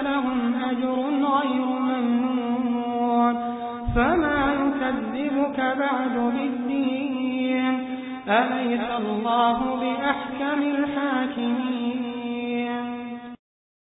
فلهم أجر غير ممنون. فما يكذبك بعد بالدين؟ أليس الله بأحكم الحاكمين؟